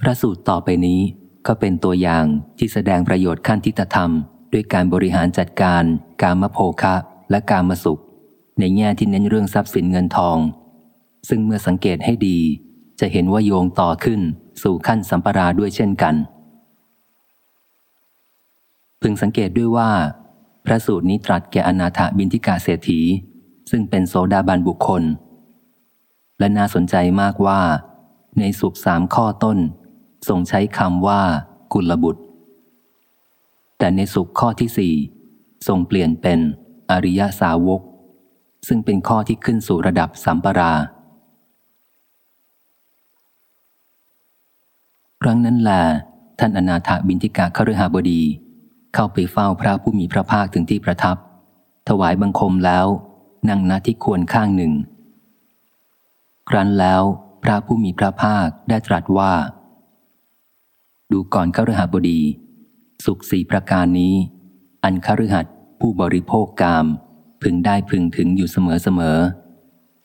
พระสูตรต่อไปนี้ก็เป็นตัวอย่างที่แสดงประโยชน์ขั้นทิฏฐธรรม ด้วยการบริหารจัดการ การมโภคะ และการมสุข ในแง่ที่เน้นเรื่องทรัพย์สินเงินทอง ซึ่งเมื่อสังเกตให้ดี จะเห็นว่าโยงต่อขึ้นสู่ขั้นสัมปราด้วยเช่นกัน พึงสังเกตด้วยว่า พระสูตรนี้ตรัสแก่อนาถบินทิกาเศรษฐี ซึ่งเป็นโสดาบันบุคคล และน่าสนใจมากว่า ในสุขสามข้อต้น ทรงใช้คำว่ากุลบุตร แต่ในสุขข้อที่สี่ทรงเปลี่ยนเป็นอริยสาวก ซึ่งเป็นข้อที่ขึ้นสู่ระดับสัมปรา ครั้งนั้นแหละท่านอนาถบินทิกาคฤหบดี เข้าไปเฝ้าพระผู้มีพระภาคถึงที่ประทับ ถวายบังคมแล้ว นั่งณที่ควรข้างหนึ่ง ครั้นแล้วพระผู้มีพระภาคได้ตรัสว่า ดูก่อนขรหบดี สุขสี่ประการนี้ อันคฤหัสผู้บริโภคกาม พึงได้พึงถึงอยู่เสมอเสมอ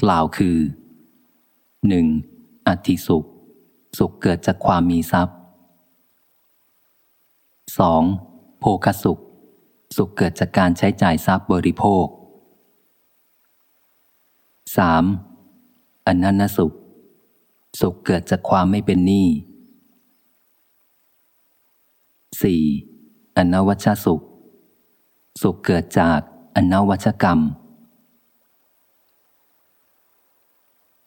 กล่าวคือ 1. อัติสุข สุขเกิดจากความมีทรัพย์ 2. โภคสุข สุขเกิดจากการใช้จ่ายทรัพย์บริโภค 3. อนันนสุข สุขเกิดจากความไม่เป็นหนี้ 4. อนวัชสุข สุขเกิดจากอนวัชกรรม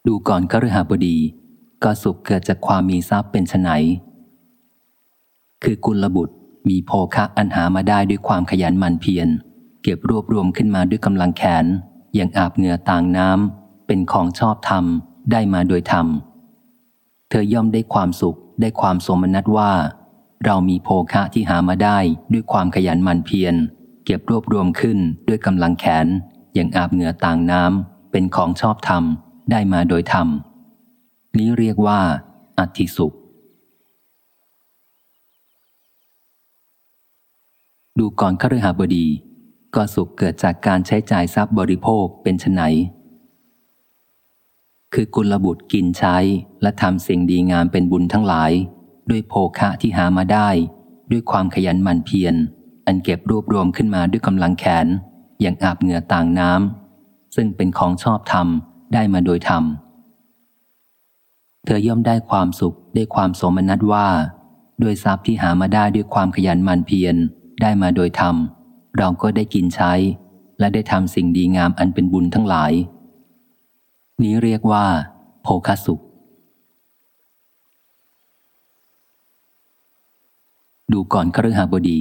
ดูก่อนคฤหบดี ก็สุขเกิดจากความมีทรัพย์เป็นไนคือกุลบุตรมีโภคะอันหามาได้ด้วยความขยันหมั่นเพียร เก็บรวบรวมขึ้นมาด้วยกำลังแขน อย่างอาบเหงื่อต่างน้ำเป็นของชอบธรรม ได้มาโดยธรรม เธอย่อมได้ความสุขได้ความสมนัตว่า เรามีโภคะที่หามาได้ด้วยความขยันหมั่นเพียร เก็บรวบรวมขึ้นด้วยกำลังแขน อย่างอาบเหงื่อต่างน้ำเป็นของชอบธรรม ได้มาโดยธรรม นี้เรียกว่า อัติสุข ดูก่อนขรหบดี ก็สุขเกิดจากการใช้จ่ายทรัพย์บริโภคเป็นไนคือกุลบุตรกินใช้และทำสิ่งดีงามเป็นบุญทั้งหลาย ด้วยโภคะที่หามาได้ ด้วยความขยันหมั่นเพียรอันเก็บรวบรวมขึ้นมาด้วยกำลังแขน อย่างอาบเหงื่อต่างน้ำซึ่งเป็นของชอบธรรมได้มาโดยธรรม เธอย่อมได้ความสุขได้ความสมนัตว่า ด้วยทรัพย์ที่หามาได้ด้วยความขยันหมั่นเพียรได้มาโดยธรรม เราก็ได้กินใช้ และได้ทำสิ่งดีงามอันเป็นบุญทั้งหลาย นี้เรียกว่า โภคสุข ดูก่อนคฤหาบดี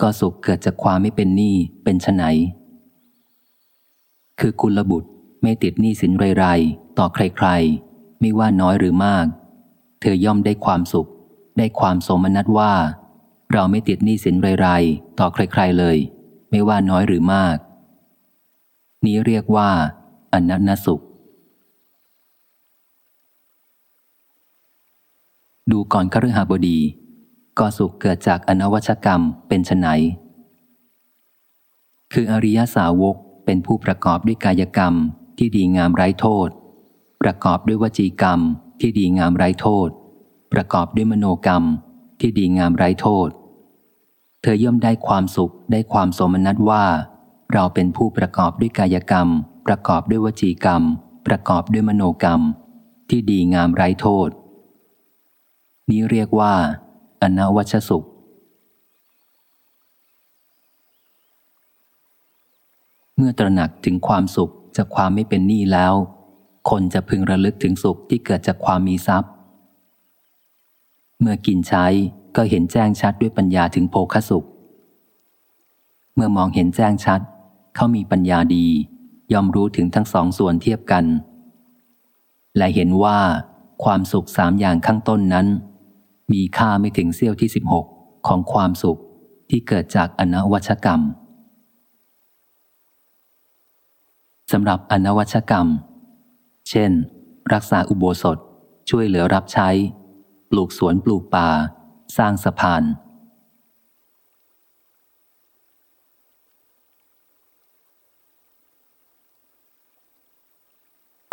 ก็สุขเกิดจากความไม่เป็นหนี้เป็นไฉนคือกุลบุตรไม่ติดหนี้สินไรๆต่อใครๆ ไม่ว่าน้อยหรือมาก เธอย่อมได้ความสุข ได้ความสมนัตว่า เราไม่ติดหนี้สินไรๆต่อใครๆเลย ไม่ว่าน้อยหรือมาก นี้เรียกว่าอนันนสุข ดูก่อนคฤหบดี ก็สุขเกิดจากอนวัชกรรมเป็นไนคืออริยสาวกเป็นผู้ประกอบด้วยกายกรรมที่ดีงามไร้โทษ ประกอบด้วยวจีกรรมที่ดีงามไร้โทษ ประกอบด้วยมโนกรรมที่ดีงามไร้โทษ เธอย่อมได้ความสุขได้ความสมนัตว่า เราเป็นผู้ประกอบด้วยกายกรรม ประกอบด้วยวจีกรรม ประกอบด้วยมโนกรรม ที่ดีงามไร้โทษ นี้เรียกว่า อนวัชสุข เมื่อตระหนักถึงความสุขจากความไม่เป็นหนี้แล้ว คนจะพึงระลึกถึงสุขที่เกิดจากความมีทรัพย์ เมื่อกินใช้ก็เห็นแจ้งชัดด้วยปัญญาถึงโภคสุข เมื่อมองเห็นแจ้งชัด เขามีปัญญาดี ยอมรู้ถึงทั้งสองส่วนเทียบกัน และเห็นว่าความสุขสามอย่างข้างต้นนั้น มีค่าไม่ถึงเสี้ยวที่ 16 ของความสุขที่เกิดจากอนวัชกรรมสำหรับอนวัชกรรม เช่น รักษาอุโบสถช่วยเหลือรับใช้ ปลูกสวนปลูกป่า สร้างสะพาน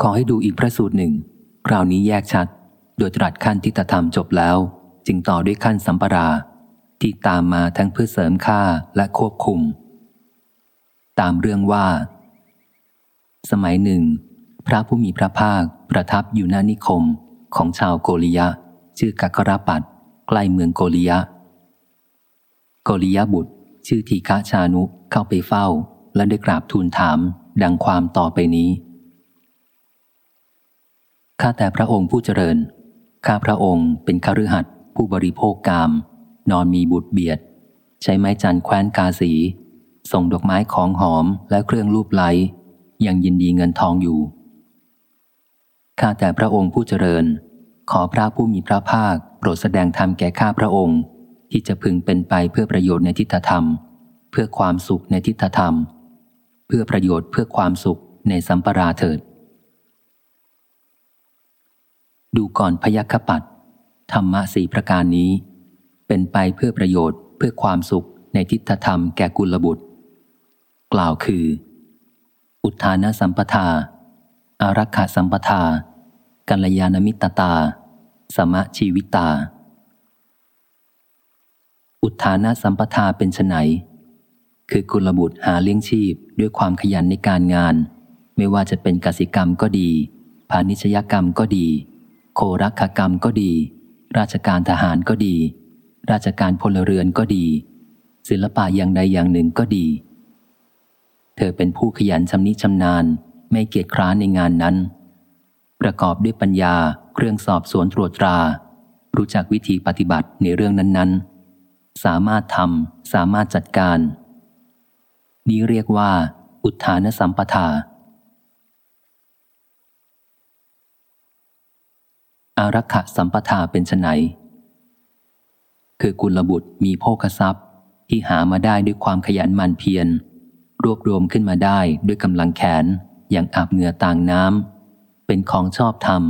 ขอให้ดูอีกพระสูตรหนึ่ง คราวนี้แยกชัด โดยตรัสขั้นทิฏฐธรรมจบแล้ว จึงต่อด้วยขั้นสัมปรา ที่ตามมาทั้งเพื่อเสริมค่าและควบคุม ตามเรื่องว่า สมัยหนึ่ง พระผู้มีพระภาคประทับอยู่หน้านิคมของชาวโกริยะ ชื่อกักรปัดใกล้เมืองโกริยะ โกริยะบุตร ชื่อทีฆาชานุเข้าไปเฝ้า และได้กราบทูลถามดังความต่อไปนี้ข้าแต่พระองค์ผู้เจริญ ข้าพระองค์เป็นคฤหัสถ์ ผู้บริโภคกาม นอนมีบุตรเบียด ใช้ไม้จันแคว้นกาสี ส่งดอกไม้ของหอมและเครื่องรูปไล้ยังยินดีเงินทองอยู่ ข้าแต่พระองค์ผู้เจริญ ขอพระผู้มีพระภาคโปรดแสดงธรรมแก่ข้าพระองค์ ที่จะพึงเป็นไปเพื่อประโยชน์ในทิฏฐธรรม เพื่อความสุขในทิฏฐธรรม เพื่อประโยชน์เพื่อความสุขในสัมปราเถิด ดูก่อนพยัคฆปัด ธรรมะสี่ประการนี้ เป็นไปเพื่อประโยชน์เพื่อความสุขในทิฏฐธรรมแก่กุลบุตร กล่าวคือ อุทานสัมปทา อารักขาสัมปทา กัลยาณมิตตา สมะชีวิตา อุทานสัมปทาเป็นไนคือกุลบุตรหาเลี้ยงชีพด้วยความขยันในการงาน ไม่ว่าจะเป็นกสิกรรมก็ดีพาณิชยกรรมก็ดี โครักขกรรมก็ดี ราชการทหารก็ดี ราชการพลเรือนก็ดี ศิลปะอย่างใดอย่างหนึ่งก็ดี เธอเป็นผู้ขยันชำนิชำนาญ ไม่เกียจคร้านในงานนั้น ประกอบด้วยปัญญาเครื่องสอบสวนตรวจตรา รู้จักวิธีปฏิบัติในเรื่องนั้นๆ สามารถทำสามารถจัดการ นี้เรียกว่า อุทานสัมปทา อารักขสัมปทาเป็นไนคือกุลบุตรมีโภคทรัพย์ที่หามาได้ด้วยความขยันหมั่นเพียร รวบรวมขึ้นมาได้ด้วยกำลังแขนอย่างอาบเหงื่อต่างน้ำเป็นของชอบธรรม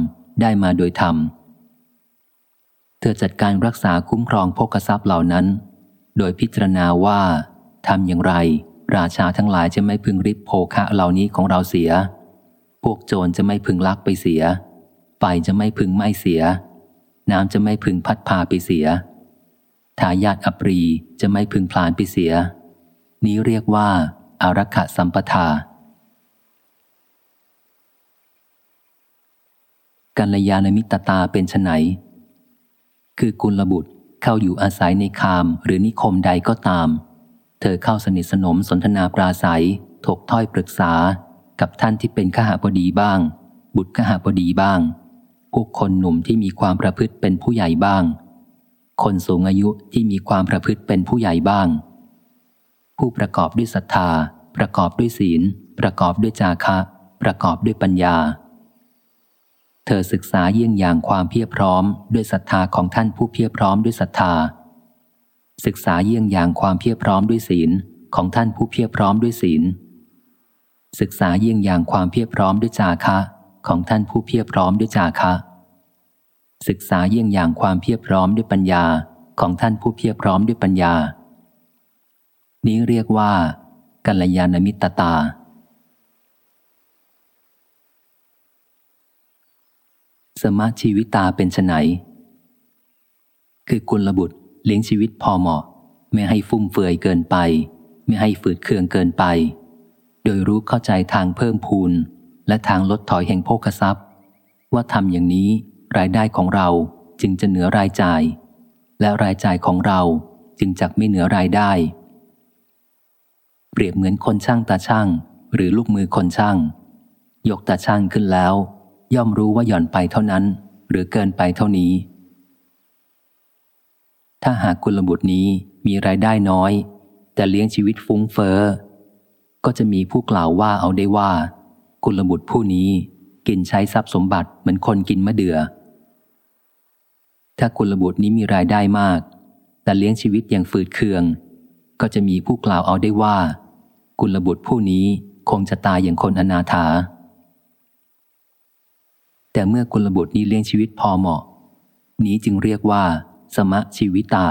ได้มาโดยธรรม เธอจัดการรักษาคุ้มครองโภคทรัพย์เหล่านั้น โดยพิจารณาว่าทำอย่างไร ราชาทั้งหลายจะไม่พึงริบโภคะเหล่านี้ของเราเสีย พวกโจรจะไม่พึงลักไปเสีย ไฟจะไม่พึงไหม้เสีย น้ำจะไม่พึงพัดพาไปเสีย ทายาทอปรีจะไม่พึงพลานไปเสีย นี้เรียกว่าอารักขสัมปทา กัลยาณมิตรตาเป็นไนคือกุลบุตรเข้าอยู่อาศัยในคามหรือนิคมใดก็ตาม เธอเข้าสนิทสนมสนทนาปราศัย ถกถ้อยปรึกษากับท่านที่เป็นขหาบดีบ้าง บุตรขหาบดีบ้าง พวกคนหนุ่มที่มีความประพฤติเป็นผู้ใหญ่บ้าง คนสูงอายุที่มีความประพฤติเป็นผู้ใหญ่บ้าง ผู้ประกอบด้วยศรัทธา ประกอบด้วยศีล ประกอบด้วยจาคะ ประกอบด้วยปัญญา เธอศึกษาเยี่ยงอย่างความเพียรพร้อม ด้วยศรัทธาของท่านผู้เพียรพร้อมด้วยศรัทธา ศึกษาเยี่ยงอย่างความเพียรพร้อมด้วยศีลของท่านผู้เพียรพร้อมด้วยศีล ศึกษาเยี่ยงอย่างความเพียรพร้อมด้วยจาคะ ของท่านผู้เพียรพร้อมด้วยจาคะ ศึกษาเยี่ยงอย่างความเพียรพร้อมด้วยปัญญาของท่านผู้เพียรพร้อมด้วยปัญญา นี้เรียกว่า กัลยาณมิตรตา สมาชีวิตาเป็นไนคือกุลบุตรเลี้ยงชีวิตพอเหมาะ ไม่ให้ฟุ่มเฟือยเกินไป ไม่ให้ฝืดเคืองเกินไป โดยรู้เข้าใจทางเพิ่มพูน และทางลดถอยแห่งโภคทรัพย์ ว่าทำอย่างนี้รายได้ของเราจึงจะเหนือรายจ่าย และรายจ่ายของเราจึงจักไม่เหนือรายได้ เปรียบเหมือนคนช่างตาช่าง หรือลูกมือคนช่าง ยกตาช่างขึ้นแล้ว ย่อมรู้ว่าหย่อนไปเท่านั้น หรือเกินไปเท่านี้ ถ้าหากกุลบุตรนี้มีรายได้น้อย แต่เลี้ยงชีวิตฟุ้งเฟอ้อก็จะมีผู้กล่าวว่าเอาได้ว่า กุลบุตรผู้นี้กินใช้ทรัพย์สมบัติเหมือนคนกินมะเดือ่อ ถ้ากุลบุตรนี้มีรายได้มาก แต่เลี้ยงชีวิตอย่างฝืดเคือง ก็จะมีผู้กล่าวเอาได้ว่า กุลบุตรผู้นี้คงจะตายอย่างคนอนาถา แต่เมื่อกุลบุตรนี้เลี้ยงชีวิตพอเหมาะ นี้จึงเรียกว่า สมะชีวิตา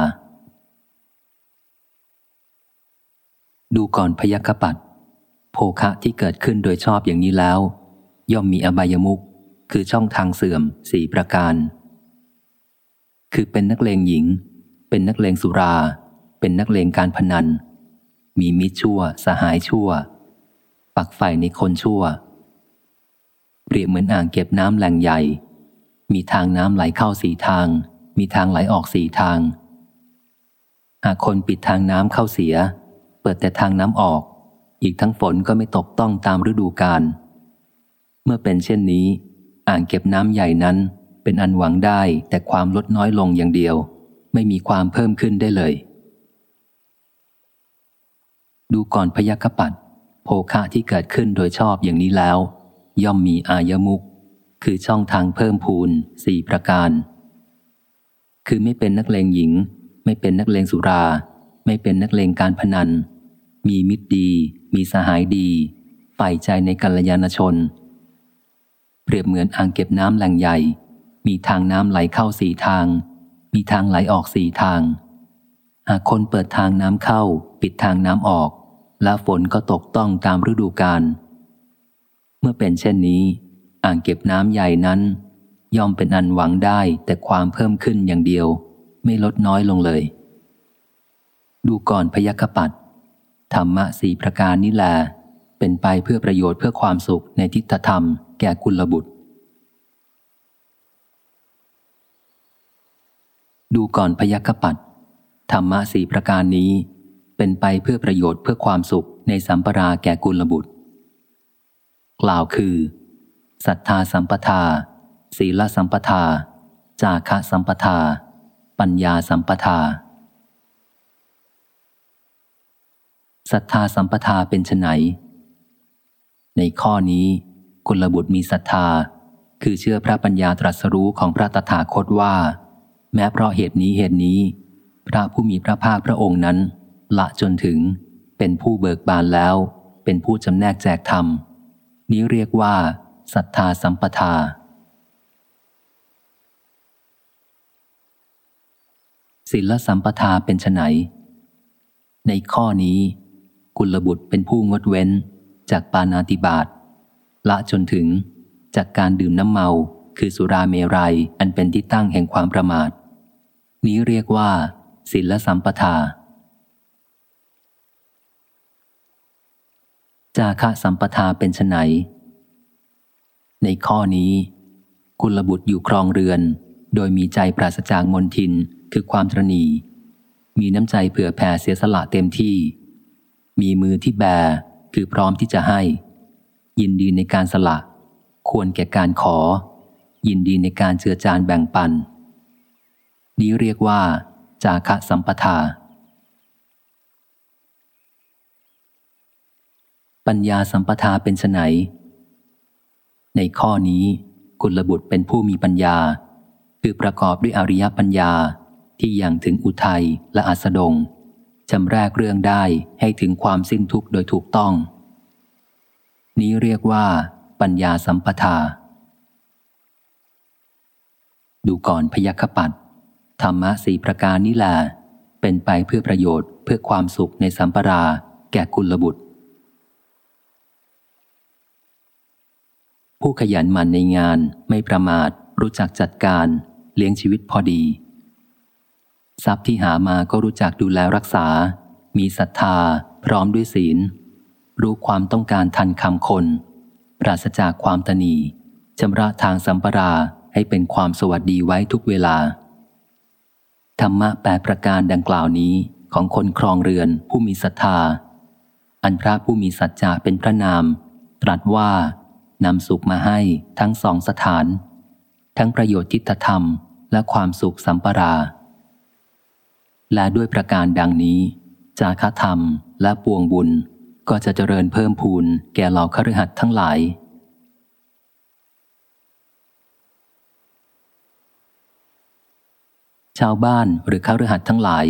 ดูก่อนพยคฆปัด โภคะที่เกิดขึ้นโดยชอบอย่างนี้แล้ว ย่อมมีอบายมุกคือช่องทางเสื่อมสี่ประการ คือเป็นนักเลงหญิง เป็นนักเลงสุรา เป็นนักเลงการพนัน มีมิตรชั่ว สหายชั่ว ปักไฟในคนชั่ว เปรียบเหมือนอ่างเก็บน้ำแหล่งใหญ่ มีทางน้ำไหลเข้าสี่ทาง มีทางไหลออกสี่ทาง หากคนปิดทางน้ำเข้าเสีย เปิดแต่ทางน้ำออก อีกทั้งฝนก็ไม่ตกต้องตามฤดูกาล เมื่อเป็นเช่นนี้ อ่างเก็บน้ำใหญ่นั้นเป็นอันหวังได้แต่ความลดน้อยลงอย่างเดียว ไม่มีความเพิ่มขึ้นได้เลย ดูก่อนพยคปัดโภคะที่เกิดขึ้นโดยชอบอย่างนี้แล้ว ย่อมมีอายมุก คือช่องทางเพิ่มพูนสี่ประการ คือไม่เป็นนักเลงหญิง ไม่เป็นนักเลงสุรา ไม่เป็นนักเลงการพนัน มีมิตรดี มีสหายดีใฝ่ใจในกัลยาณชน เปรียบเหมือนอ่างเก็บน้ำแหล่งใหญ่ มีทางน้ำไหลเข้าสี่ทาง มีทางไหลออกสี่ทาง หากคนเปิดทางน้ำเข้า ปิดทางน้ำออก แล้วฝนก็ตกต้องตามฤดูกาลเมื่อเป็นเช่นนี้ อ่างเก็บน้ำใหญ่นั้น ย่อมเป็นอันหวังได้แต่ความเพิ่มขึ้นอย่างเดียว ไม่ลดน้อยลงเลย ดูก่อนพยคฆปัด ธรรมะสี่ประการนี้แหละเป็นไปเพื่อประโยชน์เพื่อความสุขในทิฏฐธรรมแก่กุลบุตร ดูก่อนพยัคฆปัดธรรมะสี่ประการนี้ เป็นไปเพื่อประโยชน์เพื่อความสุขในสัมปราแก่กุลบุตร กล่าวคือศรัทธาสัมปทา ศีลสัมปทา จาคะสัมปทา ปัญญาสัมปทา ศรัทธาสัมปทาเป็นไนในข้อนี้กุลบุตรมีศรัทธา คือเชื่อพระปัญญาตรัสรู้ของพระตถาคตว่า แม้เพราะเหตุนี้เหตุนี้ พระผู้มีพระภาคพระองค์นั้น ละจนถึงเป็นผู้เบิกบานแล้ว เป็นผู้จำแนกแจกธรรม นี้เรียกว่าศรัทธาสัมปทา ศีลสัมปทาเป็นไนในข้อนี้ กุลบุตรเป็นผู้งดเว้น จากปานาติบาตละจนถึง จากการดื่มน้ำเมา คือสุราเมรัยอันเป็นที่ตั้งแห่งความประมาท นี้เรียกว่าศีลสัมปทา จาคะสัมปทาเป็นไนในข้อนี้ กุลบุตรอยู่ครองเรือน โดยมีใจปราศจากมนทินคือความตรณีมีน้ำใจเผื่อแผ่เสียสละเต็มที่ มีมือที่แบคือพร้อมที่จะให้ ยินดีในการสละ ควรแก่การขอ ยินดีในการเจือจานแบ่งปัน นี้เรียกว่า จาคะสัมปทา ปัญญาสัมปทาเป็นไนในข้อนี้กุลบุตรเป็นผู้มีปัญญา คือประกอบด้วยอริยปัญญาที่อยังถึงอุทัยและอัสดง จำแรกเรื่องได้ให้ถึงความสิ้นทุกข์โดยถูกต้อง นี้เรียกว่า ปัญญาสัมปทา ดูก่อนพยคปัดธรรมะสี่ประการนี้แหละเป็นไปเพื่อประโยชน์เพื่อความสุขในสัมปรา แก่กุลบุตร ผู้ขยันหมั่นในงานไม่ประมาทรู้จักจัดการ เลี้ยงชีวิตพอดี ทรัพย์ที่หามาก็รู้จักดูแลรักษา มีศรัทธา พร้อมด้วยศีล รู้ความต้องการทันคำคน ปราศจากความตนีชำระทางสัมปราให้เป็นความสวัสดีไว้ทุกเวลา ธรรมะแปดประการดังกล่าวนี้ของคนครองเรือนผู้มีศรัทธา อันพระผู้มีสัจจะเป็นพระนาม ตรัสว่านำสุขมาให้ทั้งสองสถาน ทั้งประโยชน์ทิฏฐธรรมและความสุขสัมปรา และด้วยประการดังนี้ จาคธรรมและปวงบุญก็จะเจริญเพิ่มพูนแก่เหล่าคฤหัสถ์ทั้งหลาย ชาวบ้านหรือคฤหัสถ์ทั้งหลาย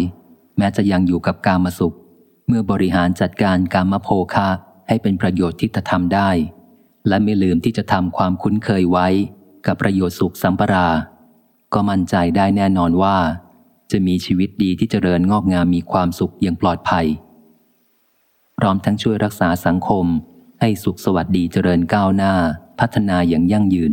แม้จะยังอยู่กับกามสุข เมื่อบริหารจัดการกามโภคะให้เป็นประโยชน์ที่จะทำได้ และไม่ลืมที่จะทำความคุ้นเคยไว้ กับประโยชน์สุขสัมปรา ก็มั่นใจได้แน่นอนว่า จะมีชีวิตดีที่เจริญงอกงามมีความสุขอย่างปลอดภัย พร้อมทั้งช่วยรักษาสังคม ให้สุขสวัสดีเจริญก้าวหน้า พัฒนาอย่างยั่งยืน